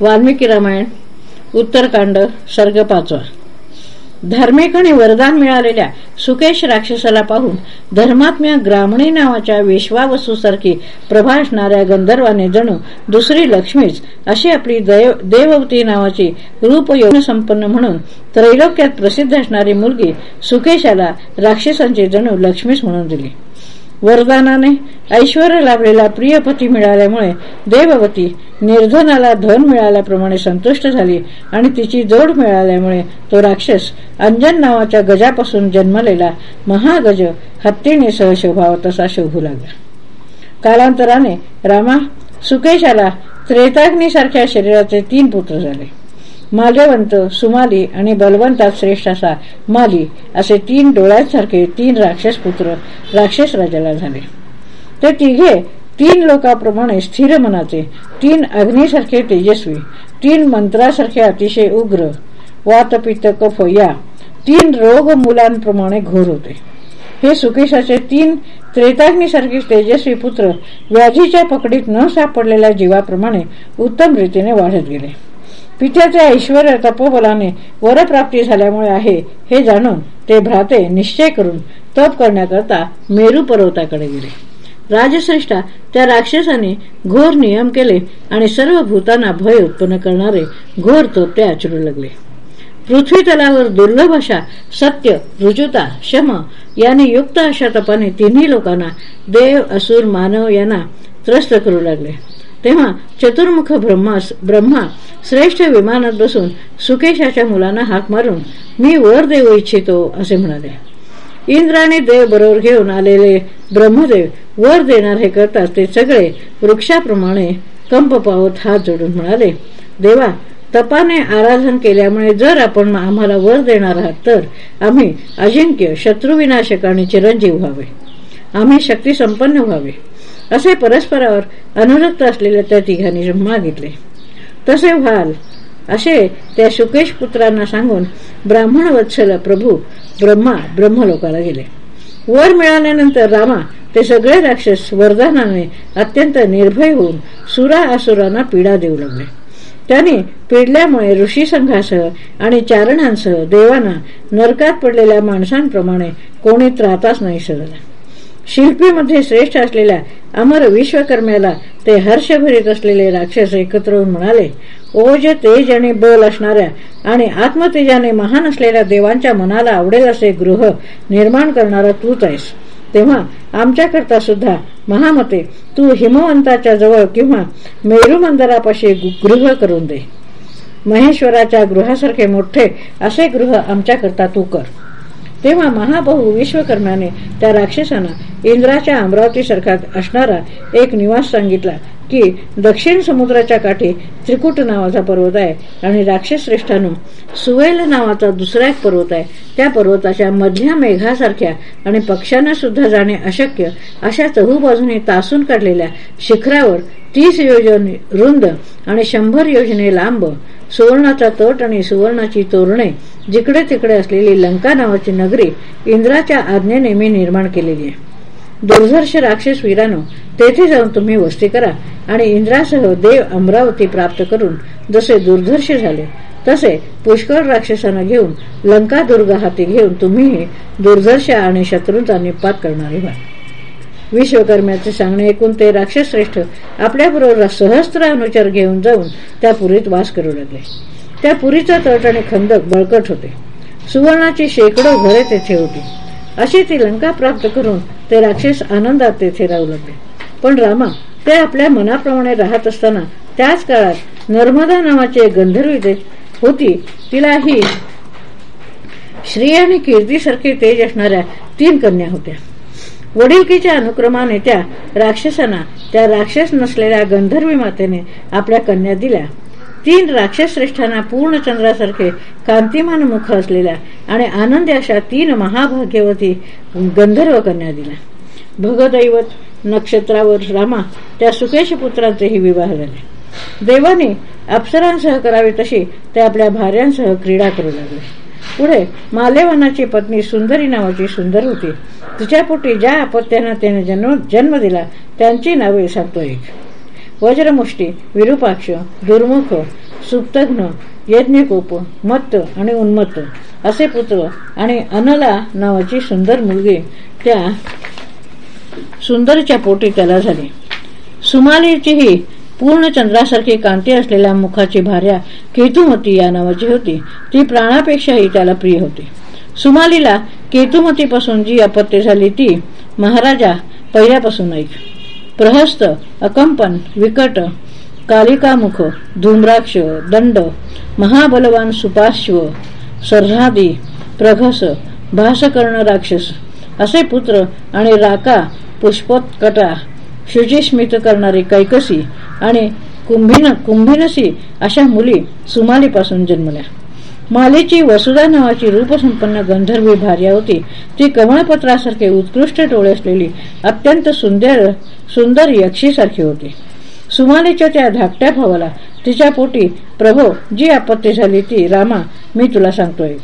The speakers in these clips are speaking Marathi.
वाल्मिकी रामायण उत्तरकांड सर्ग पाचवा धार्मिक आणि वरदान मिळालेल्या सुकेश राक्षसाला पाहून धर्मात्म्य ग्रामणी नावाच्या विश्वावसूसारखी प्रभा असणाऱ्या गंधर्वाने जणू दुसरी लक्ष्मीच अशी आपली देववती नावाची रूपयोग संपन्न म्हणून त्रैलोक्यात प्रसिद्ध असणारी मुलगी सुकेशाला राक्षसांची जणू लक्ष्मीच म्हणून दिली. वरदानाने ऐश्वर लाभलेला प्रियपती मिळाल्यामुळे देववती निर्धनाला धन मिळाल्याप्रमाणे संतुष्ट झाली आणि तिची जोड मिळाल्यामुळे तो राक्षस अंजन नावाच्या गजापासून जन्मलेला महागज हत्तीने सह शोभाव तसा शोभू लागला. कालांतराने रामा सुकेशाला त्रेताग्नीसारख्या शरीराचे तीन पुत्र झाले. माल्यवंत सुमाली आणि बलवंतात श्रेष्ठ असा माली असे तीन डोळ्यांसारखे तीन राक्षस पुत्र राक्षस राजाला झाले. ते तिघे तीन लोकांप्रमाणे स्थिर मनाचे तीन अग्नीसारखे तेजस्वी तीन मंत्रासारखे अतिशय उग्र वातपित्त कफ या तीन रोग मुलांप्रमाणे घोर होते. हे सुकेशाचे तीन त्रेताग्नीसारखे तेजस्वी पुत्र व्याधीच्या पकडीत न सापडलेल्या जीवाप्रमाणे उत्तम रीतीने वाढत गेले. पित्याच्या ऐश्वर तपोबलाने वरप्राप्ती झाल्यामुळे आहे हे जाणून ते भ्राते निश्चय करून तप करण्याकरता मेरू पर्वताकडे गेले. राजश्रेष्ठा त्या राक्षसाने घोर नियम केले आणि सर्व भूतांना भय उत्पन्न करणारे घोर तोपटे आचरू लागले. पृथ्वी तलावर दुर्लभ अशा सत्य रुजुता शम याने युक्त अशा तपाने तिन्ही लोकांना देव असुर मानव यांना त्रस्त करू लागले. तेव्हा चतुर्मुख ब्रह्मास ब्रह्मा श्रेष्ठ विमानात बसून सुकेशाच्या मुलांना हाक मारून मी वर देऊ इच्छितो असे म्हणाले. इंद्राने देव बरोबर घेऊन आलेले ब्रह्मदेव वर देणार हे करतात ते सगळे वृक्षाप्रमाणे कंप पावत हात जोडून म्हणाले देवा तपाने आराधन केल्यामुळे जर आपण आम्हाला वर देणार आहात तर आम्ही अजिंक्य शत्रुविनाशक आणि चिरंजीव व्हावे. आम्ही शक्ती संपन्न व्हावे. असे परस्परावर अनुरक्त असलेल्या त्या तिघांनी मागितले तसे व्हाल. असे त्या सुकेश पुत्रांना सांगून ब्राह्मण वत्सल प्रभू ब्रह्मा ब्रह्मलोकाला गेले. वर मिळाल्यानंतर रामा ते सगळे राक्षस वरदानाने अत्यंत निर्भय होऊन सुरा असुरांना पीडा देऊ लागले. त्यांनी पिडल्यामुळे ऋषी संघासह आणि चारणांसह देवांना नरकात पडलेल्या माणसांप्रमाणे कोणी त्राताच नाही सरला. शिल्पीमध्ये श्रेष्ठ असलेल्या अमर विश्वकर्म्याला ते हर्षभरीत असलेले राक्षस एकत्र होऊन म्हणाले ओज तेज आणि बल असणाऱ्या आणि आत्मतेजाने महान असलेल्या देवांच्या मनाला आवडेल असे गृह निर्माण करणारा तूच आहेस. तेव्हा आमच्याकरता सुद्धा महामते तू हिमवंताच्या जवळ किंवा मेरुमंदरापाशी गृह करून दे. महेश्वराच्या गृहासारखे मोठे असे गृह आमच्याकरता तू कर. तेव्हा महाबहू विश्वकर्म्याने त्या राक्षसांना इंद्राच्या अमरावतीसारखा असणारा एक निवास सांगितला की दक्षिण समुद्राच्या काठी त्रिकुट नावाचा पर्वत आहे आणि राक्षसश्रेष्ठानं सुवेल नावाचा दुसरा एक पर्वत आहे. त्या पर्वताच्या मधल्या मेघासारख्या आणि पक्ष्यांना सुद्धा जाणे अशक्य अशा चहूबाजूने तासून काढलेल्या शिखरावर तीस योजने रुंद आणि शंभर योजने लांब सुवर्णाचा तट आणि सुवर्णाची तोरणे जिकडे तिकडे असलेली लंका नावाची नगरी इंद्राच्या आज्ञेने मी निर्माण केलेली आहे. दुर्धर्ष राक्षस वीरानो तेथे जाऊन तुम्ही वस्ती करा आणि इंद्रासह देव अमरावती प्राप्त करून जसे दुर्धर्ष झाले तसे पुष्कळ राक्षसांना घेऊन लंका दुर्ग हाती घेऊन तुम्ही दुर्धर्ष आणि शत्रूंचा निपात करणारे व्हा. विश्वकर्म्याचे सांगणे ऐकून ते राक्षस श्रेष्ठ आपल्याबरोबर सहस्त्र अनुचर घेऊन जाऊन त्या पुरीत वास करू लागले. त्या पुरीचा तट आणि खंदक बळकट होते. सुवर्णाची शेकडो घरे तेथे होती. अशी ती लंका प्राप्त करून ते राक्षस आनंदात तेथे राहू लागले. पण रामा ते आपल्या मनाप्रमाणे राहत असताना त्याच काळात नर्मदा नावाची गंधर्वी होती. तिला ही श्री आणि कीर्तीसारखे तेज असणाऱ्या तीन कन्या होत्या. वडिलकीच्या अनुक्रमाने त्या राक्षसांना त्या राक्षस नसलेल्या गंधर्वी मातेने आपल्या कन्या दिल्या. तीन राक्षस श्रेष्ठांना पूर्णचंद्रासारखे कांतिमान मुख असलेल्या आणि आनंदी अशा तीन महाभाग्यवती गंधर्व कन्या दिल्या. भगदैवत नक्षत्रावर रामा त्या सुकेश पुत्रांचेही विवाह झाले. देवाने अप्सरांसह करावी तशी ते आपल्या भार्यांसह क्रीडा करू लागले. पुढे मालेवनाची पत्नी सुंदरी नावाची सुंदर होती. तिच्यापोटी ज्या अपत्यांना त्याने जन्म दिला त्यांची नावे सांगतो एक वज्रमुष्टी विरूपाक्ष दुर्मुख सुप्तघ्न यज्ञकोप मत्त आणि उन्मत्त असे पुत्र आणि अनला नावाची सुंदर मुलगी त्या सुंदरच्या पोटी त्याला झाली. सुमालीचीही पूर्ण चंद्रासारखी कांती असलेल्या मुखाची भार्या केतुमती या नावाची होती. ती प्राणापेक्षाही त्याला प्रिय होती. सुमालीला केतुमतीपासून जी अपत्य झाली ती महाराजा पहिल्यापासून ऐक. प्रहस्त अकंपन विकट कालिकामुख धूम्राक्ष दंड महाबलवान सुपाश्व सर्हादी प्रघस भासकर्ण राक्षस असे पुत्र आणि राका पुष्पोत्कटा शुचिस्मित करणारी कैकसी आणि कुंभिन कुंभिनसी अशा मुली सुमालीपासून जन्मल्या. मालीची वसुधा नावाची रूपसंपन्न गंधर्वी भार्या होती. ती कमळपत्रासारखे उत्कृष्ट डोळे असलेली अत्यंत सुंदर सुंदर यक्षीसारखी होती. सुमालीच्या त्या धाकट्या भावाला तिच्या पोटी प्रभो जी आपत्ती झाली ती रामा मी तुला सांगतोय.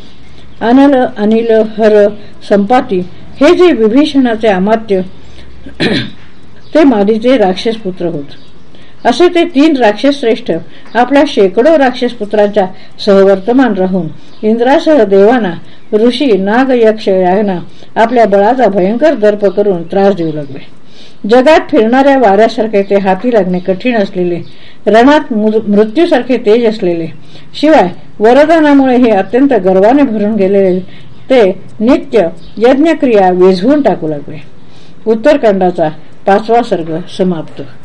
अनल अनिल हर संपाती हे जे विभीषणाचे अमात्य ते मादीचे राक्षस पुत्र होत. असे ते तीन राक्षस श्रेष्ठ आपल्या शेकडो राक्षस पुत्रांच्या सहवर्तमान राहून इंद्रासह देवाना ऋषी नाग यक्ष यांना आपल्या बळाचा भयंकर दर्प करून त्रास देऊ लागले. जगात फिरणाऱ्या वाऱ्यासारखे ते हाती लागणे कठीण असलेले रणात मृत्यूसारखे तेज असलेले शिवाय वरदानामुळे हे अत्यंत गर्वाने भरून गेलेले ते नित्य यज्ञक्रिया वेझवून टाकू लागले. उत्तरकांडाचा पाचवा सर्ग समाप्त.